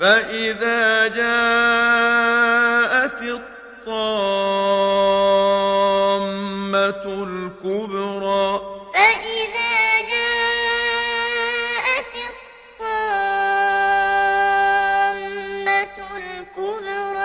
فإذا جاءت الطامة الكبرى فإذا جاءت الطامة الكبرى